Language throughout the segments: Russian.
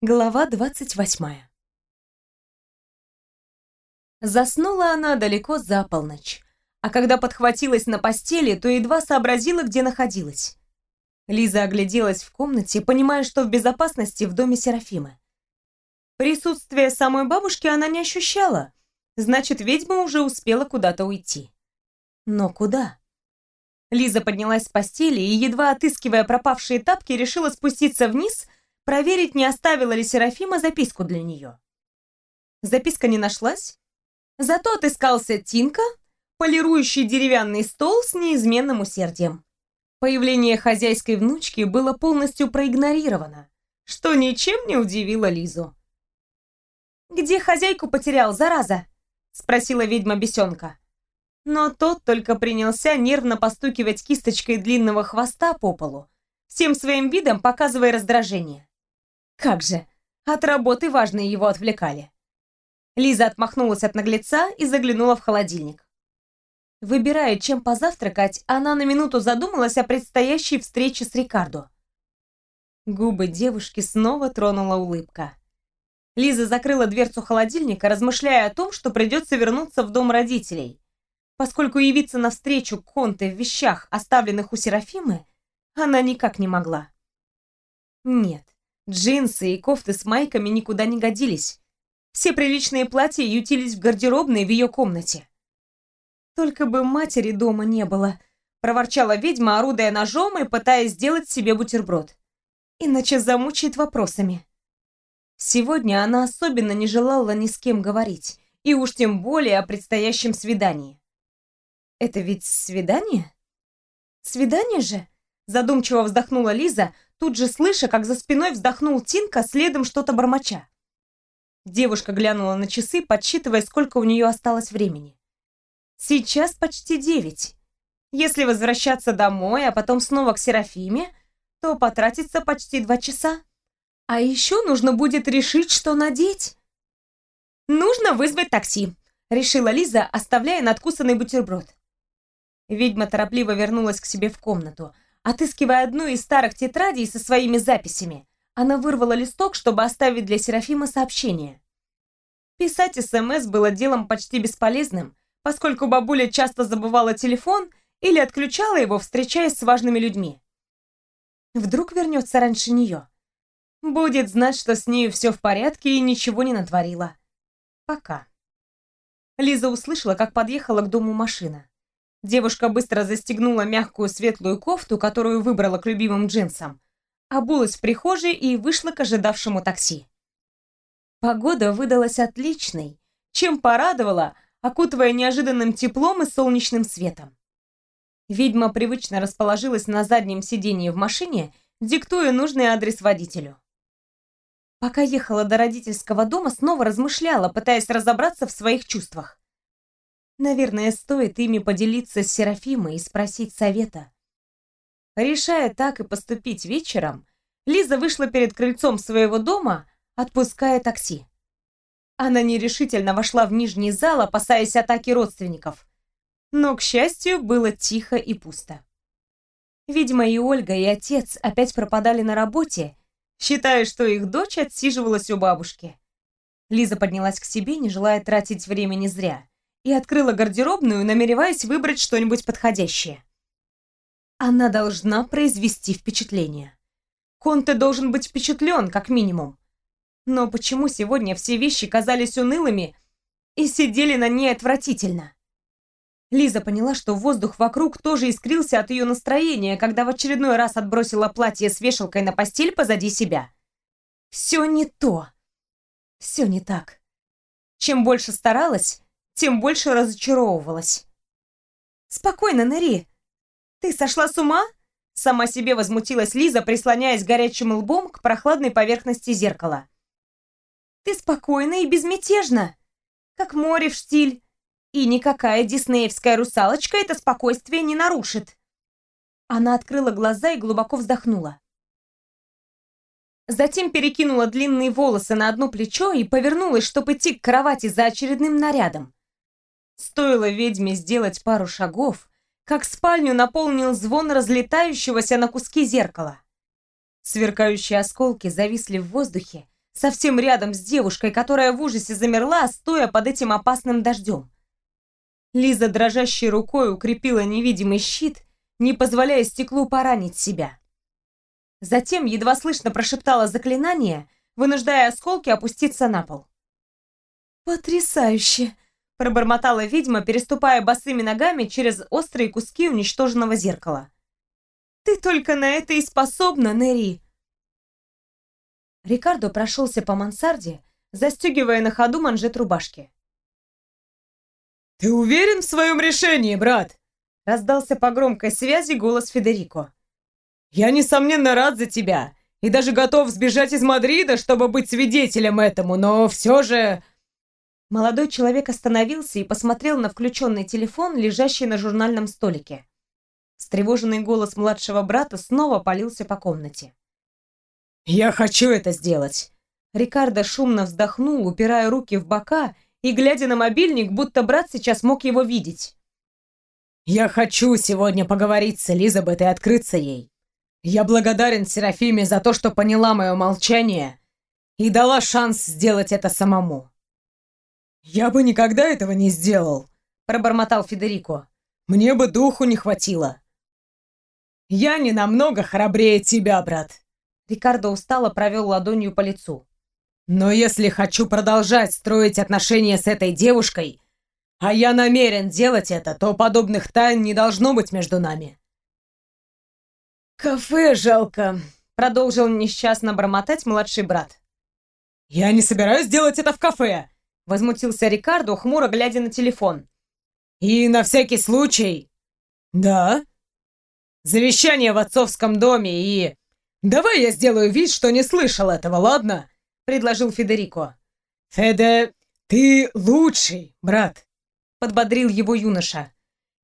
Глава двадцать восьмая. Заснула она далеко за полночь, а когда подхватилась на постели, то едва сообразила, где находилась. Лиза огляделась в комнате, понимая, что в безопасности в доме Серафимы. Присутствие самой бабушки она не ощущала, значит, ведьма уже успела куда-то уйти. Но куда? Лиза поднялась с постели и, едва отыскивая пропавшие тапки, решила спуститься вниз – проверить, не оставила ли Серафима записку для нее. Записка не нашлась, зато отыскался Тинка, полирующий деревянный стол с неизменным усердием. Появление хозяйской внучки было полностью проигнорировано, что ничем не удивило Лизу. «Где хозяйку потерял, зараза?» — спросила ведьма-бесенка. Но тот только принялся нервно постукивать кисточкой длинного хвоста по полу, всем своим видом показывая раздражение. Как же, от работы важные его отвлекали. Лиза отмахнулась от наглеца и заглянула в холодильник. Выбирая, чем позавтракать, она на минуту задумалась о предстоящей встрече с Рикардо. Губы девушки снова тронула улыбка. Лиза закрыла дверцу холодильника, размышляя о том, что придется вернуться в дом родителей, поскольку явиться навстречу Конте в вещах, оставленных у Серафимы, она никак не могла. Нет, Джинсы и кофты с майками никуда не годились. Все приличные платья ютились в гардеробной в ее комнате. «Только бы матери дома не было», — проворчала ведьма, орудуя ножом и пытаясь сделать себе бутерброд. «Иначе замучает вопросами». Сегодня она особенно не желала ни с кем говорить, и уж тем более о предстоящем свидании. «Это ведь свидание?» «Свидание же?» Задумчиво вздохнула Лиза, тут же слыша, как за спиной вздохнул Тинка, следом что-то бормоча. Девушка глянула на часы, подсчитывая, сколько у нее осталось времени. Сейчас почти девять. Если возвращаться домой, а потом снова к Серафиме, то потратится почти два часа. А еще нужно будет решить, что надеть. Нужно вызвать такси, решила Лиза, оставляя надкусанный бутерброд. Ведьма торопливо вернулась к себе в комнату, Отыскивая одну из старых тетрадей со своими записями, она вырвала листок, чтобы оставить для Серафима сообщение. Писать СМС было делом почти бесполезным, поскольку бабуля часто забывала телефон или отключала его, встречаясь с важными людьми. Вдруг вернется раньше нее. Будет знать, что с нею все в порядке и ничего не натворила. Пока. Лиза услышала, как подъехала к дому машина. Девушка быстро застегнула мягкую светлую кофту, которую выбрала к любимым джинсам, обулась в прихожей и вышла к ожидавшему такси. Погода выдалась отличной, чем порадовала, окутывая неожиданным теплом и солнечным светом. Ведьма привычно расположилась на заднем сиденье в машине, диктуя нужный адрес водителю. Пока ехала до родительского дома, снова размышляла, пытаясь разобраться в своих чувствах. Наверное, стоит ими поделиться с Серафимой и спросить совета. Решая так и поступить вечером, Лиза вышла перед крыльцом своего дома, отпуская такси. Она нерешительно вошла в нижний зал, опасаясь атаки родственников. Но, к счастью, было тихо и пусто. Видимо, и Ольга, и отец опять пропадали на работе, считая, что их дочь отсиживалась у бабушки. Лиза поднялась к себе, не желая тратить времени зря и открыла гардеробную, намереваясь выбрать что-нибудь подходящее. Она должна произвести впечатление. Конте должен быть впечатлен, как минимум. Но почему сегодня все вещи казались унылыми и сидели на ней отвратительно? Лиза поняла, что воздух вокруг тоже искрился от ее настроения, когда в очередной раз отбросила платье с вешалкой на постель позади себя. Все не то. Все не так. Чем больше старалась, тем больше разочаровывалась. «Спокойно, Нэри. Ты сошла с ума?» Сама себе возмутилась Лиза, прислоняясь горячим лбом к прохладной поверхности зеркала. «Ты спокойна и безмятежна, как море в штиль, и никакая диснеевская русалочка это спокойствие не нарушит». Она открыла глаза и глубоко вздохнула. Затем перекинула длинные волосы на одно плечо и повернулась, чтобы идти к кровати за очередным нарядом. Стоило ведьме сделать пару шагов, как спальню наполнил звон разлетающегося на куски зеркала. Сверкающие осколки зависли в воздухе, совсем рядом с девушкой, которая в ужасе замерла, стоя под этим опасным дождем. Лиза дрожащей рукой укрепила невидимый щит, не позволяя стеклу поранить себя. Затем едва слышно прошептала заклинание, вынуждая осколки опуститься на пол. «Потрясающе!» – пробормотала ведьма, переступая босыми ногами через острые куски уничтоженного зеркала. «Ты только на это и способна, Нери!» Рикардо прошелся по мансарде, застегивая на ходу манжет рубашки. «Ты уверен в своем решении, брат?» Раздался по громкой связи голос Федерико. «Я, несомненно, рад за тебя и даже готов сбежать из Мадрида, чтобы быть свидетелем этому, но все же...» Молодой человек остановился и посмотрел на включенный телефон, лежащий на журнальном столике. Встревоженный голос младшего брата снова полился по комнате. «Я хочу это сделать!» Рикардо шумно вздохнул, упирая руки в бока и глядя на мобильник, будто брат сейчас мог его видеть. «Я хочу сегодня поговорить с Элизабет и открыться ей. Я благодарен Серафиме за то, что поняла мое молчание и дала шанс сделать это самому». «Я бы никогда этого не сделал», — пробормотал Федерико. «Мне бы духу не хватило». «Я не намного храбрее тебя, брат», Рикардо устало провел ладонью по лицу. «Но если хочу продолжать строить отношения с этой девушкой, а я намерен делать это, то подобных тайн не должно быть между нами». «Кафе жалко», — продолжил несчастно бормотать младший брат. «Я не собираюсь делать это в кафе», — возмутился Рикардо, хмуро глядя на телефон. «И на всякий случай...» «Да?» «Завещание в отцовском доме и...» «Давай я сделаю вид, что не слышал этого, ладно?» — предложил Федерико. «Феде, ты лучший, брат!» — подбодрил его юноша.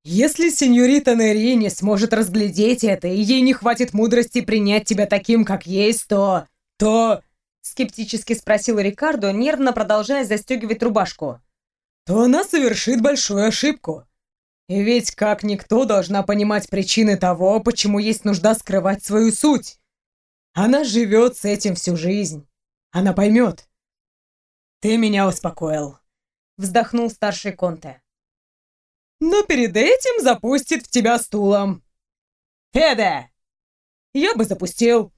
«Если сеньорита Нери не сможет разглядеть это, и ей не хватит мудрости принять тебя таким, как есть, то... то...» — скептически спросил Рикардо, нервно продолжая застегивать рубашку. «То она совершит большую ошибку. И ведь как никто должна понимать причины того, почему есть нужда скрывать свою суть. Она живет с этим всю жизнь. Она поймет. Ты меня успокоил. Вздохнул старший Конте. Но перед этим запустит в тебя стулом. Феде! Я бы запустил.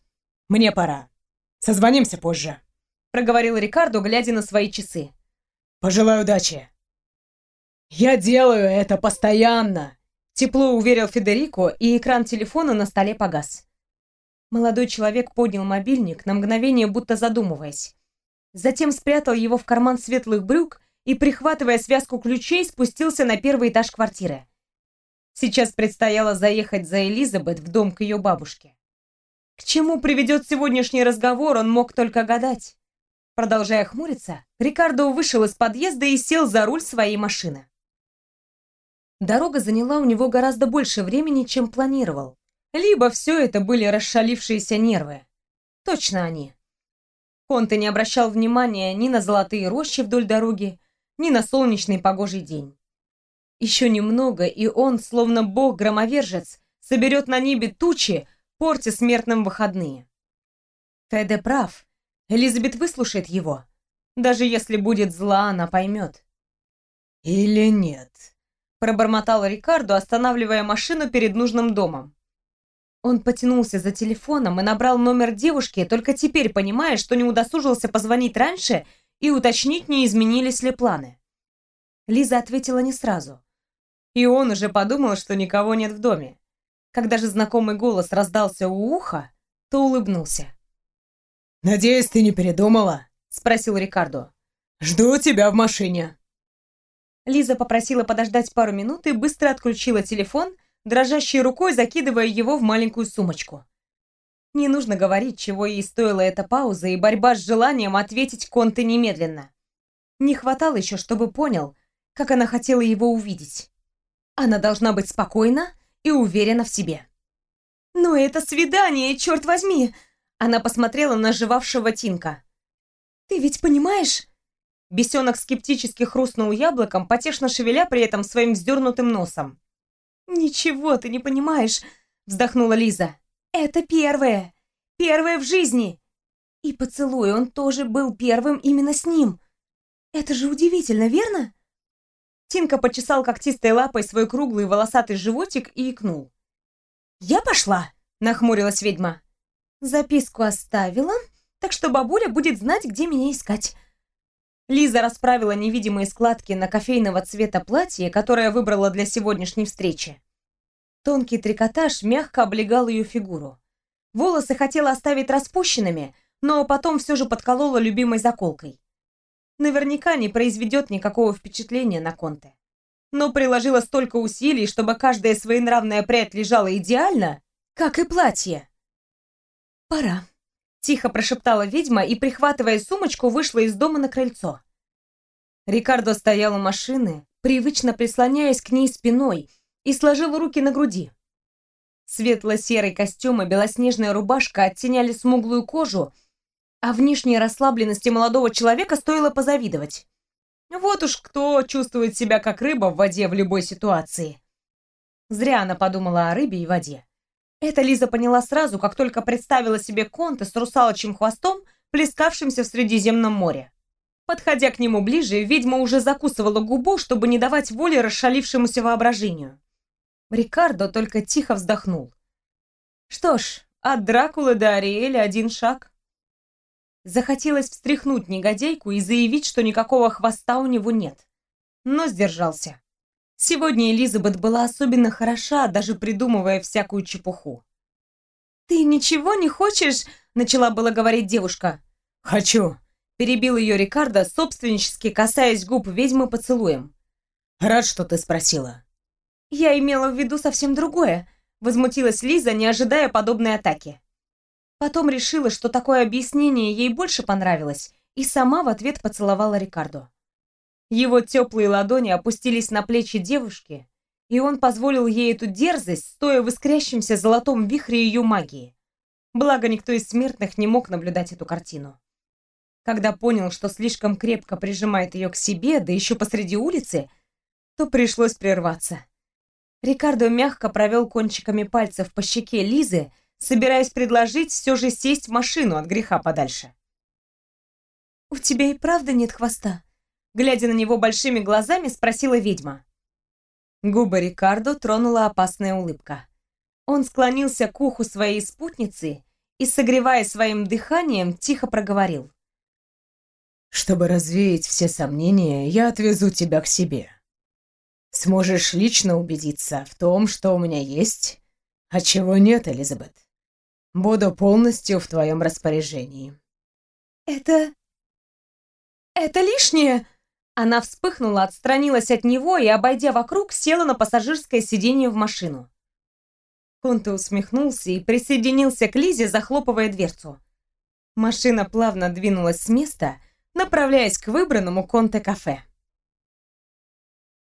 Мне пора. Созвонимся позже. Проговорил Рикардо, глядя на свои часы. Пожелаю удачи. Я делаю это постоянно. Тепло уверил Федерико, и экран телефона на столе погас. Молодой человек поднял мобильник, на мгновение будто задумываясь. Затем спрятал его в карман светлых брюк и, прихватывая связку ключей, спустился на первый этаж квартиры. Сейчас предстояло заехать за Элизабет в дом к ее бабушке. К чему приведет сегодняшний разговор, он мог только гадать. Продолжая хмуриться, Рикардо вышел из подъезда и сел за руль своей машины. Дорога заняла у него гораздо больше времени, чем планировал. Либо все это были расшалившиеся нервы. Точно они. Конте не обращал внимания ни на золотые рощи вдоль дороги, ни на солнечный погожий день. Еще немного, и он, словно бог-громовержец, соберет на небе тучи, портя смертным выходные. Феде прав. Элизабет выслушает его. Даже если будет зла, она поймет. «Или нет?» – пробормотал Рикардо, останавливая машину перед нужным домом. Он потянулся за телефоном и набрал номер девушки, только теперь понимая, что не удосужился позвонить раньше и уточнить, не изменились ли планы. Лиза ответила не сразу. И он уже подумал, что никого нет в доме. Когда же знакомый голос раздался у уха, то улыбнулся. «Надеюсь, ты не передумала?» — спросил Рикардо. «Жду тебя в машине». Лиза попросила подождать пару минут и быстро отключила телефон, дрожащей рукой закидывая его в маленькую сумочку. Не нужно говорить, чего ей стоила эта пауза и борьба с желанием ответить Конте немедленно. Не хватало еще, чтобы понял, как она хотела его увидеть. Она должна быть спокойна и уверена в себе. «Но это свидание, черт возьми!» Она посмотрела на жевавшего Тинка. «Ты ведь понимаешь?» Бесенок скептически хрустнул яблоком, потешно шевеля при этом своим вздернутым носом. «Ничего ты не понимаешь», — вздохнула Лиза. «Это первое. Первое в жизни. И поцелуй, он тоже был первым именно с ним. Это же удивительно, верно? Тинка почесал когтистой лапой свой круглый волосатый животик и икнул. «Я пошла!» — нахмурилась ведьма. «Записку оставила, так что бабуля будет знать, где меня искать». Лиза расправила невидимые складки на кофейного цвета платье, которое выбрала для сегодняшней встречи. Тонкий трикотаж мягко облегал ее фигуру. Волосы хотела оставить распущенными, но потом все же подколола любимой заколкой. Наверняка не произведет никакого впечатления на Конте. Но приложила столько усилий, чтобы каждая своенравная прядь лежала идеально, как и платье. «Пора», — тихо прошептала ведьма и, прихватывая сумочку, вышла из дома на крыльцо. Рикардо стоял у машины, привычно прислоняясь к ней спиной, и сложил руки на груди. Светло-серый костюм и белоснежная рубашка оттеняли смуглую кожу, а внешней расслабленности молодого человека стоило позавидовать. Вот уж кто чувствует себя как рыба в воде в любой ситуации. Зря она подумала о рыбе и воде. Это Лиза поняла сразу, как только представила себе Конта с русалочьим хвостом, плескавшимся в Средиземном море. Подходя к нему ближе, ведьма уже закусывала губу, чтобы не давать воли расшалившемуся воображению. Рикардо только тихо вздохнул. Что ж, от Дракулы до Ариэля один шаг. Захотелось встряхнуть негодяйку и заявить, что никакого хвоста у него нет. Но сдержался. Сегодня Элизабет была особенно хороша, даже придумывая всякую чепуху. «Ты ничего не хочешь?» — начала было говорить девушка. «Хочу!» — перебил ее Рикардо, собственнически касаясь губ ведьмы поцелуем. «Рад, что ты спросила. «Я имела в виду совсем другое», — возмутилась Лиза, не ожидая подобной атаки. Потом решила, что такое объяснение ей больше понравилось, и сама в ответ поцеловала Рикардо. Его теплые ладони опустились на плечи девушки, и он позволил ей эту дерзость, стоя в искрящемся золотом вихре ее магии. Благо, никто из смертных не мог наблюдать эту картину. Когда понял, что слишком крепко прижимает ее к себе, да еще посреди улицы, то пришлось прерваться. Рикардо мягко провел кончиками пальцев по щеке Лизы, собираясь предложить все же сесть в машину от греха подальше. «У тебя и правда нет хвоста?» Глядя на него большими глазами, спросила ведьма. Губы Рикардо тронула опасная улыбка. Он склонился к уху своей спутницы и, согревая своим дыханием, тихо проговорил. «Чтобы развеять все сомнения, я отвезу тебя к себе. Сможешь лично убедиться в том, что у меня есть, а чего нет, Элизабет. Буду полностью в твоем распоряжении». «Это... это лишнее?» Она вспыхнула, отстранилась от него и, обойдя вокруг, села на пассажирское сиденье в машину. Конте усмехнулся и присоединился к Лизе, захлопывая дверцу. Машина плавно двинулась с места, направляясь к выбранному Конте-кафе.